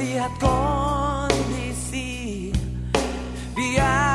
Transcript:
Lihat kondisi. Biar